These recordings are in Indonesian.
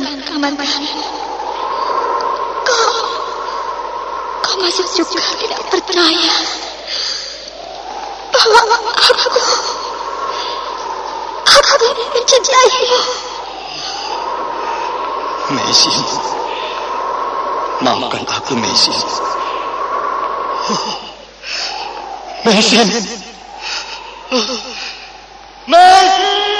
Kakang Kamandanu, kau, kau masih juga tidak percaya bahwa aku, aku mencintaimu. Messi, maafkan aku Messi. Messi, Messi.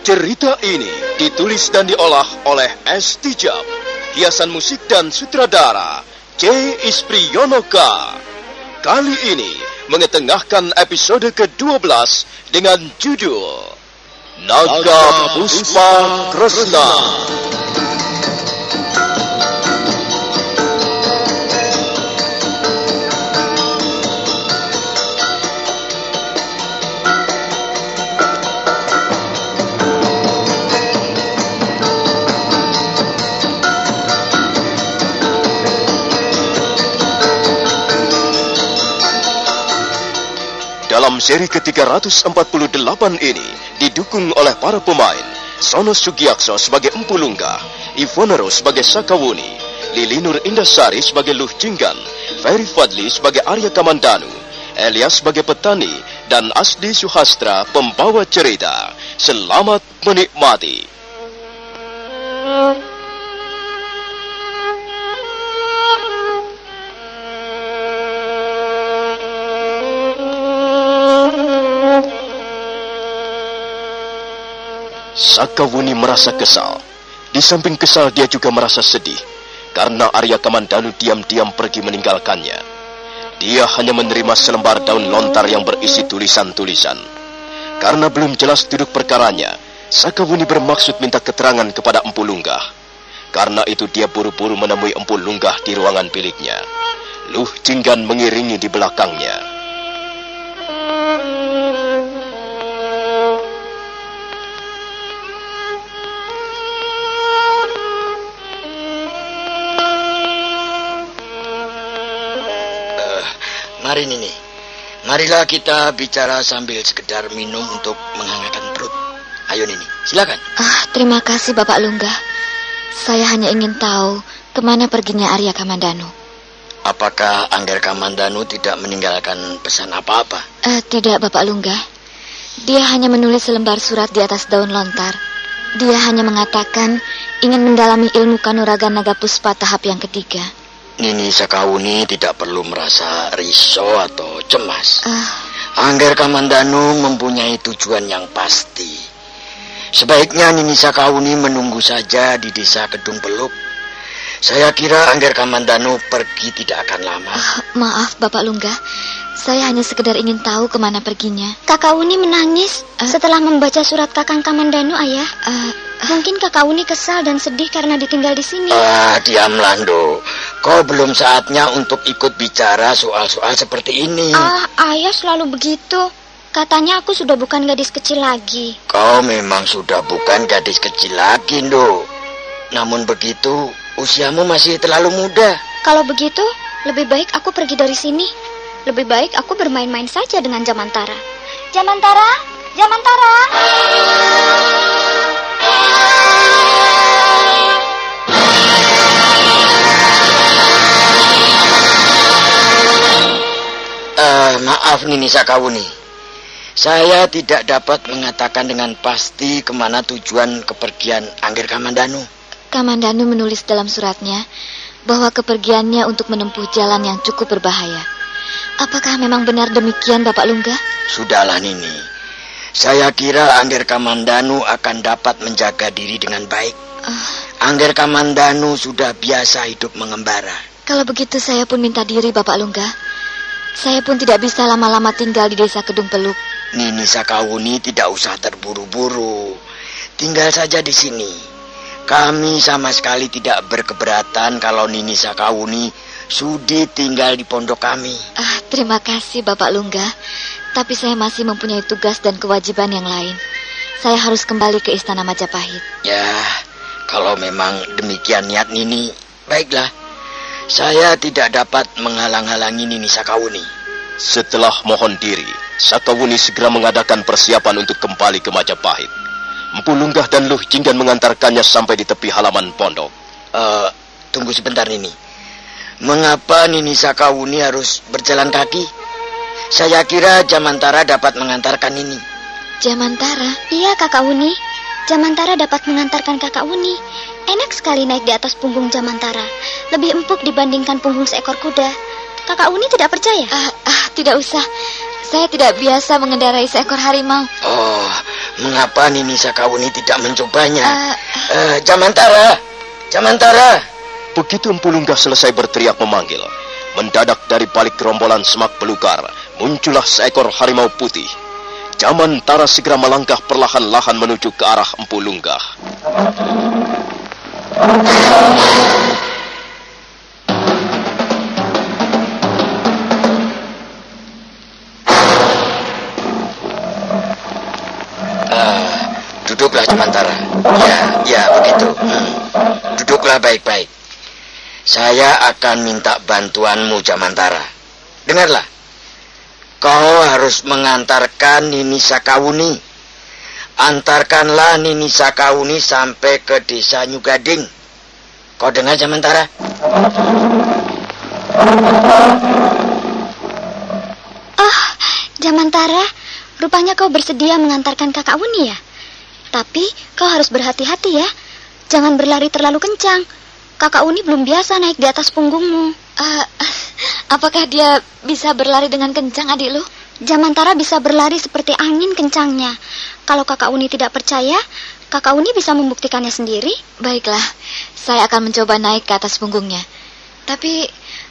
Cerita ini ditulis dan diolah oleh S. Tijab, hiasan musik dan sutradara C. Ispriyonoka. Kali ini mengetengahkan episode ke-12 dengan judul Naga Puspa Kresna. Dalam seri ke-348 ini didukung oleh para pemain Sono Sugiakso sebagai Empu Lungga, Ivonero sebagai Sakawuni, Lilinur Indasari sebagai Luh Jinggan, Ferry Fadli sebagai Arya Kamandanu, Elias sebagai petani, dan Asdi Suhastra pembawa cerita. Selamat menikmati. Sakawuni merasa kesal. Di samping kesal dia juga merasa sedih karena Arya Kamandanu diam-diam pergi meninggalkannya. Dia hanya menerima selembar daun lontar yang berisi tulisan-tulisan. Karena belum jelas duduk perkaranya, Sakawuni bermaksud minta keterangan kepada Empu Lunggah. Karena itu dia buru-buru menemui Empu Lunggah di ruangan biliknya. Luh Jinggan mengiringi di belakangnya. Mari Nini, marilah kita bicara sambil sekedar minum untuk menghangatkan perut. Ayo Nini, silakan. Ah, terima kasih Bapak Lungga. Saya hanya ingin tahu ke mana perginya Arya Kamandanu. Apakah Angger Kamandanu tidak meninggalkan pesan apa-apa? Eh, tidak Bapak Lungga. Dia hanya menulis selembar surat di atas daun lontar. Dia hanya mengatakan ingin mendalami ilmu kanuragan naga puspa tahap yang ketiga. Nini Sakawuni tidak perlu merasa risau atau cemas. Ah, Angger Kamandanu mempunyai tujuan yang pasti. Sebaiknya Nini Sakawuni menunggu saja di desa Kedung Peluk. Saya kira Angger Kamandanu pergi tidak akan lama. ah, maaf Bapak Lungga. Saya hanya sekedar ingin tahu ke mana perginya. Kakak Uni menangis setelah membaca surat Kakang Kamandanu, Ayah. Eh, Mungkin Kakak Uni kesal dan sedih karena ditinggal di sini. Ah, diam Lando. Kau belum saatnya untuk ikut bicara soal-soal seperti ini. Ah, Ayah selalu begitu. Katanya aku sudah bukan gadis kecil lagi. Kau memang sudah bukan gadis kecil lagi, Ndo. Namun begitu, usiamu masih terlalu muda. Kalau begitu, lebih baik aku pergi dari sini. Lebih baik aku bermain-main saja dengan Jamantara. Jamantara, Jamantara. Maaf Nini Sakawuni. Saya tidak dapat mengatakan dengan pasti ke mana tujuan kepergian Angger Kamandanu. Kamandanu menulis dalam suratnya bahwa kepergiannya untuk menempuh jalan yang cukup berbahaya. Apakah memang benar demikian, Bapak Lungga? Sudahlah Nini. Saya kira Angger Kamandanu akan dapat menjaga diri dengan baik. Ah, Angger Kamandanu sudah biasa hidup mengembara. kalau begitu saya pun minta diri, Bapak Lungga. Saya pun tidak bisa lama-lama tinggal di desa Kedung Peluk. Nini Sakawuni tidak usah terburu-buru. Tinggal saja di sini. Kami sama sekali tidak berkeberatan kalau Nini Sakawuni sudi tinggal di pondok kami. Ah, terima kasih Bapak Lungga. Tapi saya masih mempunyai tugas dan kewajiban yang lain. Saya harus kembali ke Istana Majapahit. Ya, kalau memang demikian niat Nini, baiklah. Saya tidak dapat menghalang-halangi Nini Sakawuni. Setelah mohon diri, Sakawuni segera mengadakan persiapan untuk kembali ke Majapahit. Empu Lunggah dan Luh Jinggan mengantarkannya sampai di tepi halaman pondok. Eh, tunggu sebentar Nini. Mengapa Nini Sakawuni harus berjalan kaki? Saya kira Jamantara dapat mengantarkan Nini. Jamantara, Iya, Kakak Uni. Jamantara dapat mengantarkan Kakak Uni. Enak sekali naik di atas punggung Jamantara. Lebih empuk dibandingkan punggung seekor kuda. Kakak Uni tidak percaya? ah, ah, tidak usah. Saya tidak biasa mengendarai seekor harimau. Oh, mengapa Nini Sakawuni tidak mencobanya? Ah, Eh, Jamantara, Jamantara. Begitu Empu Lunggah selesai berteriak memanggil, mendadak dari balik gerombolan semak belukar, muncullah seekor harimau putih. Jamantara segera melangkah perlahan-lahan menuju ke arah Empu Ah, duduklah Jamantara. Ya, ya begitu. Duduklah baik-baik. Saya akan minta bantuanmu Jamantara. Dengarlah. Kau harus mengantarkan Nini Sakawuni. Antarkanlah Nini Sakawuni sampai ke desa Nyugading. Kau dengar Jamantara? Oh, Jamantara, rupanya kau bersedia mengantarkan Kakak Uni ya? Tapi kau harus berhati-hati ya. Jangan berlari terlalu kencang. Kakak Uni belum biasa naik di atas punggungmu. ah, apakah dia bisa berlari dengan kencang, adik lu? Jamantara bisa berlari seperti angin kencangnya. Kalau Kakak Uni tidak percaya, Kakak Uni bisa membuktikannya sendiri. Baiklah, saya akan mencoba naik ke atas punggungnya. Tapi,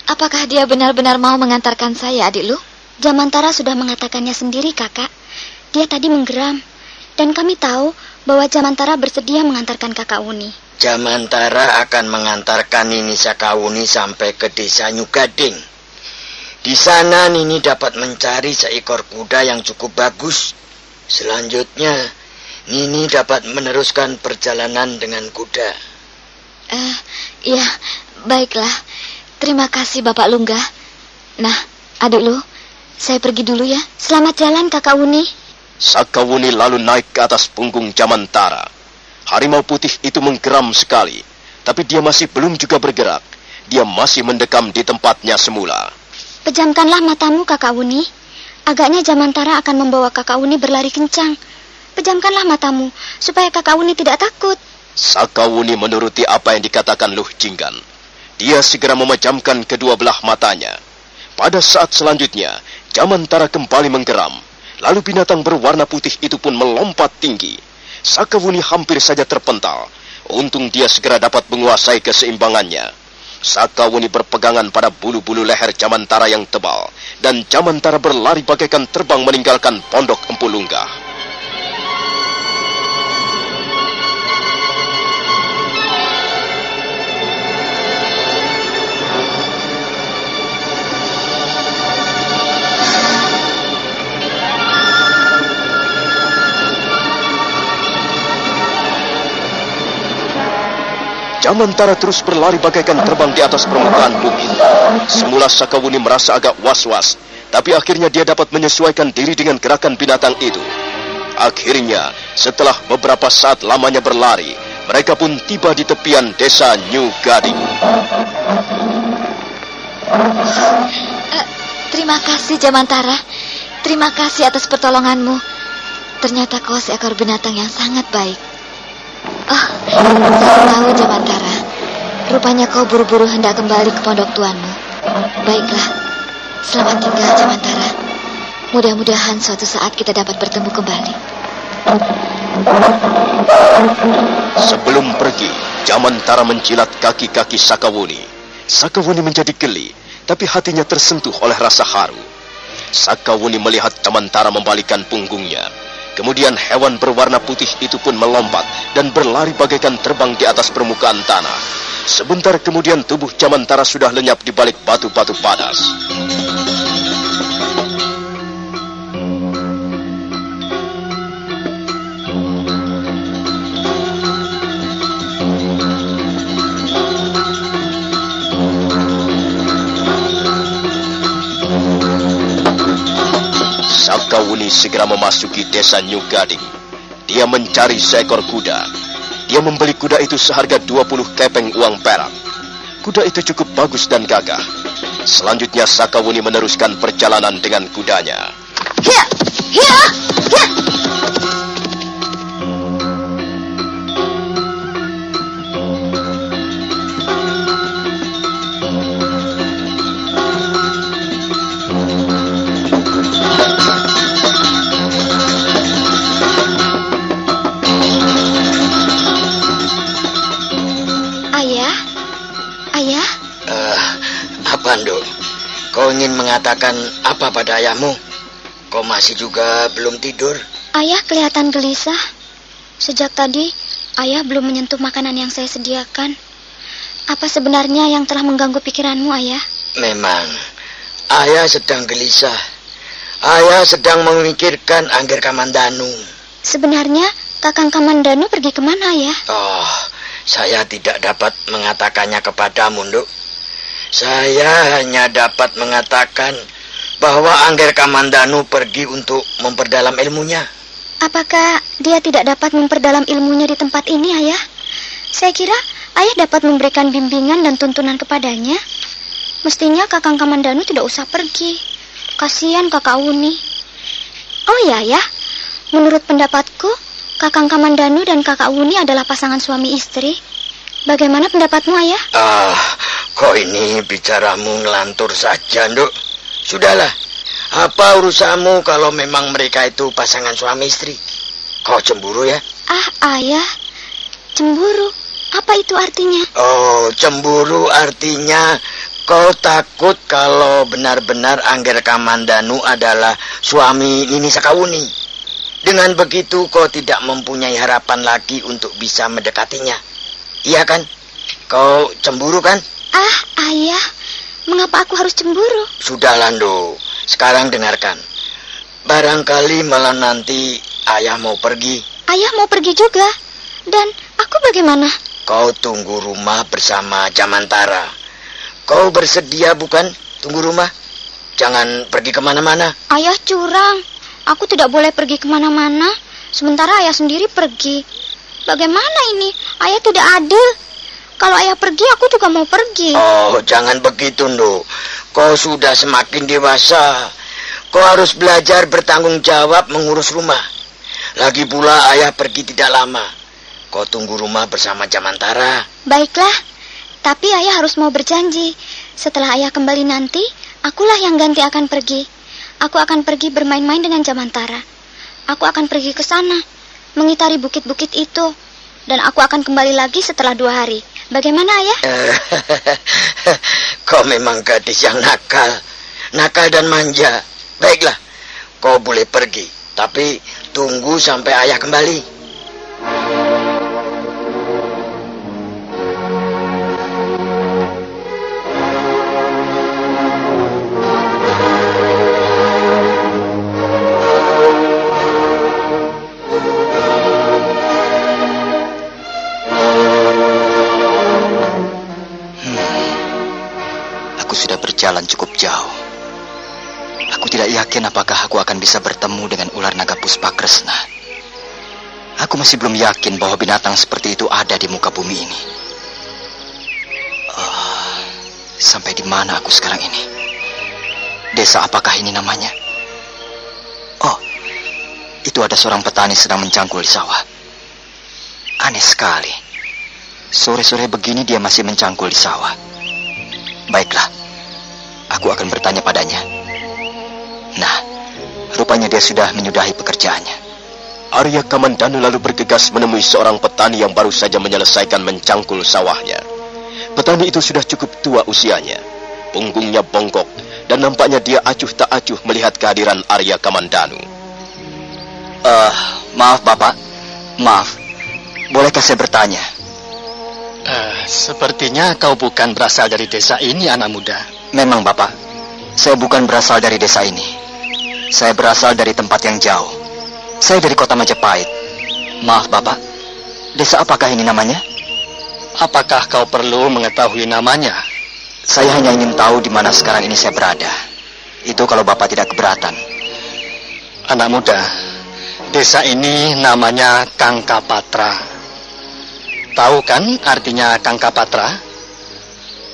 apakah dia benar-benar mau mengantarkan saya, adik lu? Jamantara sudah mengatakannya sendiri, Kakak. Dia tadi menggeram. Dan kami tahu bahwa Jamantara bersedia mengantarkan Kakak Uni. Jamantara akan mengantarkan Nini Sakawuni sampai ke desa Nyugading. Di sana Nini dapat mencari seekor kuda yang cukup bagus. Selanjutnya, Nini dapat meneruskan perjalanan dengan kuda. Eh, iya, baiklah. Terima kasih, Bapak Lungga. Nah, adik lu, saya pergi dulu ya. Selamat jalan, Kakak Uni. Sakawuni lalu naik ke atas punggung Jamantara. Harimau putih itu menggeram sekali, tapi dia masih belum juga bergerak. Dia masih mendekam di tempatnya semula. Pejamkanlah matamu, Kakak Uni. Agaknya Jamantara akan membawa Kakak Uni berlari kencang. Pejamkanlah matamu, supaya Kakak Uni tidak takut. Sakawuni menuruti apa yang dikatakan Luh Jinggan. Dia segera memejamkan kedua belah matanya. Pada saat selanjutnya, Jamantara kembali menggeram. Lalu binatang berwarna putih itu pun melompat tinggi. Sakawuni hampir saja terpental. Untung dia segera dapat menguasai keseimbangannya. Sakawuni berpegangan pada bulu-bulu leher Jamantara yang tebal, dan Jamantara berlari bagaikan terbang meninggalkan pondok Empu Lunggah. Jamantara terus berlari bagaikan terbang di atas permukaan bumi. Semula Sakawuni merasa agak was-was, tapi akhirnya dia dapat menyesuaikan diri dengan gerakan binatang itu. Akhirnya, setelah beberapa saat lamanya berlari, mereka pun tiba di tepian desa New Gading. Uh, terima kasih Jamantara. Terima kasih atas pertolonganmu. Ternyata kau seekor binatang yang sangat baik. Oh, saya tahu Jamantara. Rupanya kau buru-buru hendak kembali ke pondok tuanmu. Baiklah, selamat tinggal Jamantara. Mudah-mudahan suatu saat kita dapat bertemu kembali. Sebelum pergi, Jamantara menjilat kaki-kaki Sakawuni. Sakawuni menjadi geli, tapi hatinya tersentuh oleh rasa haru. Sakawuni melihat Jamantara membalikan punggungnya. Kemudian hewan berwarna putih itu pun melompat dan berlari bagaikan terbang di atas permukaan tanah. Sebentar kemudian tubuh Jamantara sudah lenyap di balik batu-batu padas. Sakawuni segera memasuki desa New. Dia mencari seekor kuda. Dia membeli kuda itu seharga 20 kepeng uang perak. Kuda itu cukup bagus dan gagah. Selanjutnya Sakawuni meneruskan perjalanan dengan kudanya. Hiya! Hiya! Hiya! Ingin mengatakan apa pada ayahmu? Kau masih juga belum tidur? Ayah kelihatan gelisah. Sejak tadi, ayah belum menyentuh makanan yang saya sediakan. Apa sebenarnya yang telah mengganggu pikiranmu, ayah? Memang, ayah sedang gelisah. Ayah sedang memikirkan Angger Kamandanu. Sebenarnya, Kakang Kamandanu pergi ke mana, ya? Oh, saya tidak dapat mengatakannya kepadamu, Nduk. Saya hanya dapat mengatakan bahwa Angger Kamandanu pergi untuk memperdalam ilmunya. Apakah dia tidak dapat memperdalam ilmunya di tempat ini, Ayah? Saya kira Ayah dapat memberikan bimbingan dan tuntunan kepadanya. Mestinya Kakang Kamandanu tidak usah pergi. Kasihan Kakak Uni. Oh ya, ya. Menurut pendapatku, Kakang Kamandanu dan Kakak Uni adalah pasangan suami istri. Bagaimana pendapatmu, Ayah? Ah, kok ini bicaramu ngelantur saja, Nduk. Sudahlah, apa urusanmu kalau memang mereka itu pasangan suami istri? Kau cemburu ya? Ah, Ayah, cemburu. Apa itu artinya? Oh, cemburu artinya kau takut kalau benar-benar Angger Kamandanu adalah suami Nini Sakawuni. Dengan begitu kau tidak mempunyai harapan lagi untuk bisa mendekatinya. Iya kan? Kau cemburu kan? Ah, ayah. Mengapa aku harus cemburu? Sudah, Lando. Sekarang dengarkan. Barangkali malah nanti ayah mau pergi. Ayah mau pergi juga. Dan aku bagaimana? Kau tunggu rumah bersama Jamantara. Kau bersedia bukan tunggu rumah? Jangan pergi ke mana-mana. Ayah curang. Aku tidak boleh pergi ke mana-mana. Sementara ayah sendiri pergi. Bagaimana ini? Ayah tidak adil. Kalau ayah pergi, aku juga mau pergi. Oh, jangan begitu, Nu. Kau sudah semakin dewasa. Kau harus belajar bertanggung jawab mengurus rumah. Lagi pula ayah pergi tidak lama. Kau tunggu rumah bersama Jamantara. Baiklah, tapi ayah harus mau berjanji. Setelah ayah kembali nanti, akulah yang ganti akan pergi. Aku akan pergi bermain-main dengan Jamantara. Aku akan pergi ke sana mengitari bukit-bukit itu. Dan aku akan kembali lagi setelah dua hari. Bagaimana ayah? kau memang gadis yang nakal. Nakal dan manja. Baiklah, kau boleh pergi. Tapi tunggu sampai ayah kembali. Berjalan cukup jauh. Aku tidak yakin apakah aku akan bisa bertemu dengan ular naga puspa kresna. Aku masih belum yakin bahwa binatang seperti itu ada di muka bumi ini. Oh, sampai di mana aku sekarang ini? Desa apakah ini namanya? Oh, itu ada seorang petani sedang mencangkul di sawah. Aneh sekali. Sore-sore begini dia masih mencangkul di sawah. Baiklah, Aku akan bertanya padanya. Nah, rupanya dia sudah menyudahi pekerjaannya. Arya Kamandanu lalu bergegas menemui seorang petani yang baru saja menyelesaikan mencangkul sawahnya. Petani itu sudah cukup tua usianya. Punggungnya bongkok dan nampaknya dia acuh tak acuh melihat kehadiran Arya Kamandanu. Uh, maaf Bapak. Maaf. Bolehkah saya bertanya? Uh, sepertinya kau bukan berasal dari desa ini, anak muda. Memang, Bapak. Saya bukan berasal dari desa ini. Saya berasal dari tempat yang jauh. Saya dari kota Majapahit. Maaf, Bapak. Desa apakah ini namanya? Apakah kau perlu mengetahui namanya? Saya hanya ingin tahu di mana sekarang ini saya berada. Itu kalau Bapak tidak keberatan. Anak muda, desa ini namanya Kangkapatra. Tahu kan artinya Kangkapatra?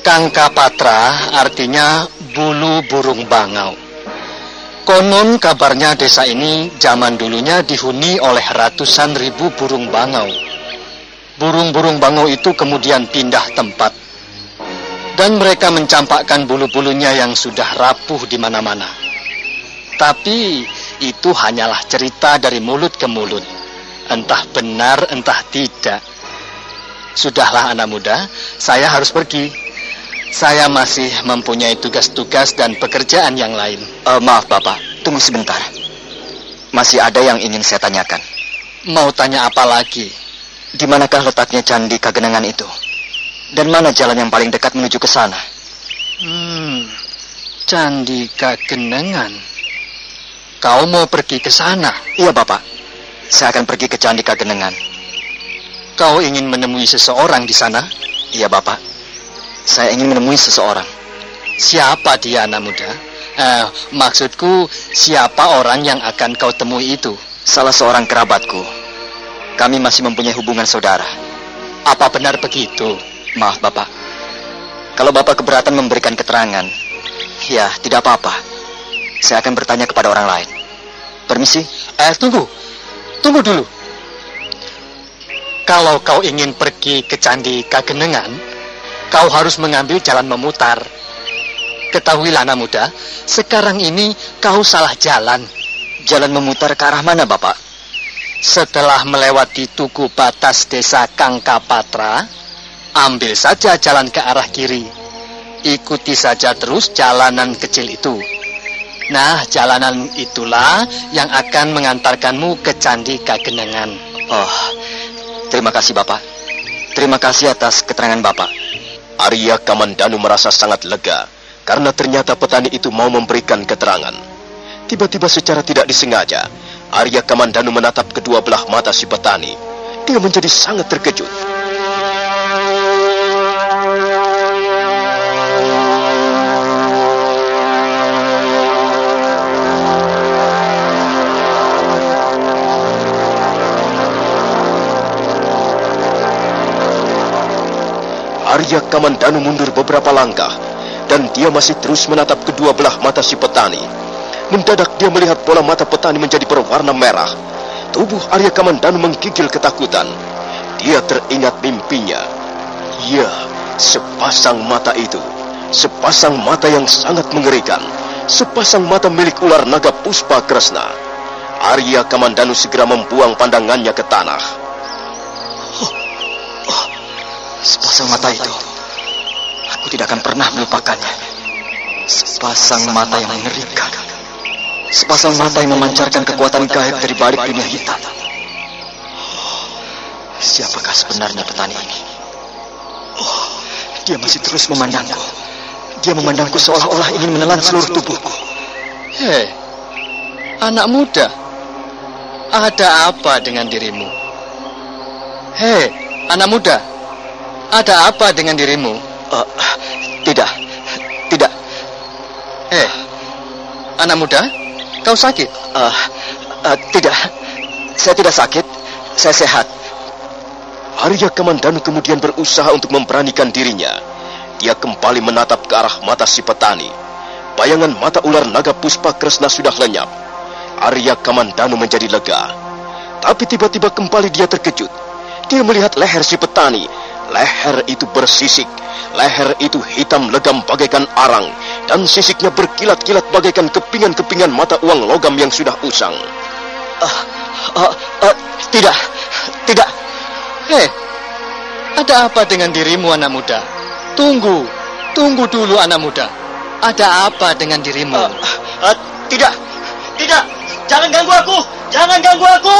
Kangkapatra artinya bulu burung bangau. Konon kabarnya desa ini zaman dulunya dihuni oleh ratusan ribu burung bangau. Burung-burung bangau itu kemudian pindah tempat. Dan mereka mencampakkan bulu-bulunya yang sudah rapuh di mana-mana. Tapi itu hanyalah cerita dari mulut ke mulut. Entah benar, entah tidak. Sudahlah anak muda, saya harus pergi. Saya masih mempunyai tugas-tugas dan pekerjaan yang lain. Uh, maaf, Bapak. Tunggu sebentar. Masih ada yang ingin saya tanyakan. Mau tanya apa lagi? Di manakah letaknya Candi Kagenangan itu? Dan mana jalan yang paling dekat menuju ke sana? Hmm, Candi Kagenangan. Kau mau pergi ke sana? Iya, Bapak. Saya akan pergi ke Candi Kagenangan. Kau ingin menemui seseorang di sana? Iya, Bapak. Saya ingin menemui seseorang. Siapa dia anak muda? Eh, maksudku, siapa orang yang akan kau temui itu? Salah seorang kerabatku. Kami masih mempunyai hubungan saudara. Apa benar begitu? Maaf, Bapak. Kalau Bapak keberatan memberikan keterangan, ya tidak apa-apa. Saya akan bertanya kepada orang lain. Permisi? Eh, tunggu. Tunggu dulu. Kalau kau ingin pergi ke Candi Kagenengan, kau harus mengambil jalan memutar. Ketahuilah anak muda, sekarang ini kau salah jalan. Jalan memutar ke arah mana, Bapak? Setelah melewati tugu batas desa Kangkapatra, ambil saja jalan ke arah kiri. Ikuti saja terus jalanan kecil itu. Nah, jalanan itulah yang akan mengantarkanmu ke Candi Kagenangan. Oh, terima kasih Bapak. Terima kasih atas keterangan Bapak. Arya Kamandanu merasa sangat lega karena ternyata petani itu mau memberikan keterangan. Tiba-tiba secara tidak disengaja, Arya Kamandanu menatap kedua belah mata si petani. Dia menjadi sangat terkejut. Arya Kamandanu mundur beberapa langkah dan dia masih terus menatap kedua belah mata si petani. Mendadak dia melihat bola mata petani menjadi berwarna merah. Tubuh Arya Kamandanu menggigil ketakutan. Dia teringat mimpinya. Ya, sepasang mata itu. Sepasang mata yang sangat mengerikan. Sepasang mata milik ular naga Puspa Kresna. Arya Kamandanu segera membuang pandangannya ke tanah. Sepasang mata itu, aku tidak akan pernah melupakannya. Sepasang mata yang mengerikan. Sepasang mata yang memancarkan kekuatan gaib dari balik dunia hitam. Siapakah sebenarnya petani ini? Oh, dia masih terus memandangku. Dia memandangku seolah-olah ingin menelan seluruh tubuhku. Hei, anak muda, ada apa dengan dirimu? Hei, anak muda, ada apa dengan dirimu? Uh, tidak, tidak. Hei, anak muda, kau sakit? Uh, uh, tidak, saya tidak sakit, saya sehat. Arya Kamandanu kemudian berusaha untuk memberanikan dirinya. Dia kembali menatap ke arah mata si petani. Bayangan mata ular naga puspa kresna sudah lenyap. Arya Kamandanu menjadi lega. Tapi tiba-tiba kembali dia terkejut. Dia melihat leher si petani. Leher itu bersisik. Leher itu hitam legam bagaikan arang. Dan sisiknya berkilat-kilat bagaikan kepingan-kepingan mata uang logam yang sudah usang. Uh, uh, uh, tidak, tidak. Hei, ada apa dengan dirimu anak muda? Tunggu, tunggu dulu anak muda. Ada apa dengan dirimu? Uh, uh, tidak, tidak. Jangan ganggu aku, jangan ganggu aku.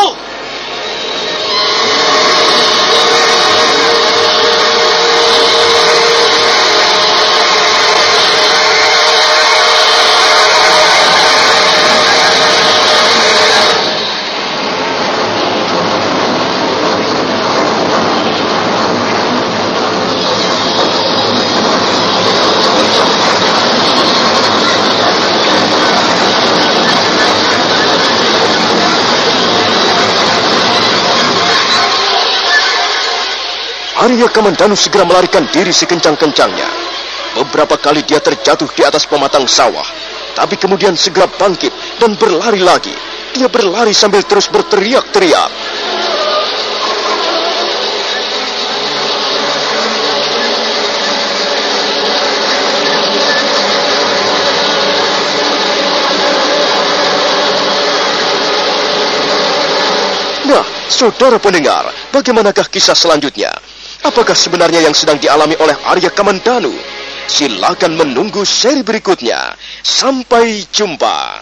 Arya Kamandanu segera melarikan diri sekencang-kencangnya. Beberapa kali dia terjatuh di atas pematang sawah, tapi kemudian segera bangkit dan berlari lagi. Dia berlari sambil terus berteriak-teriak. Nah, saudara pendengar, bagaimanakah kisah selanjutnya? Apakah sebenarnya yang sedang dialami oleh Arya Kamandanu? Silakan menunggu seri berikutnya. Sampai jumpa.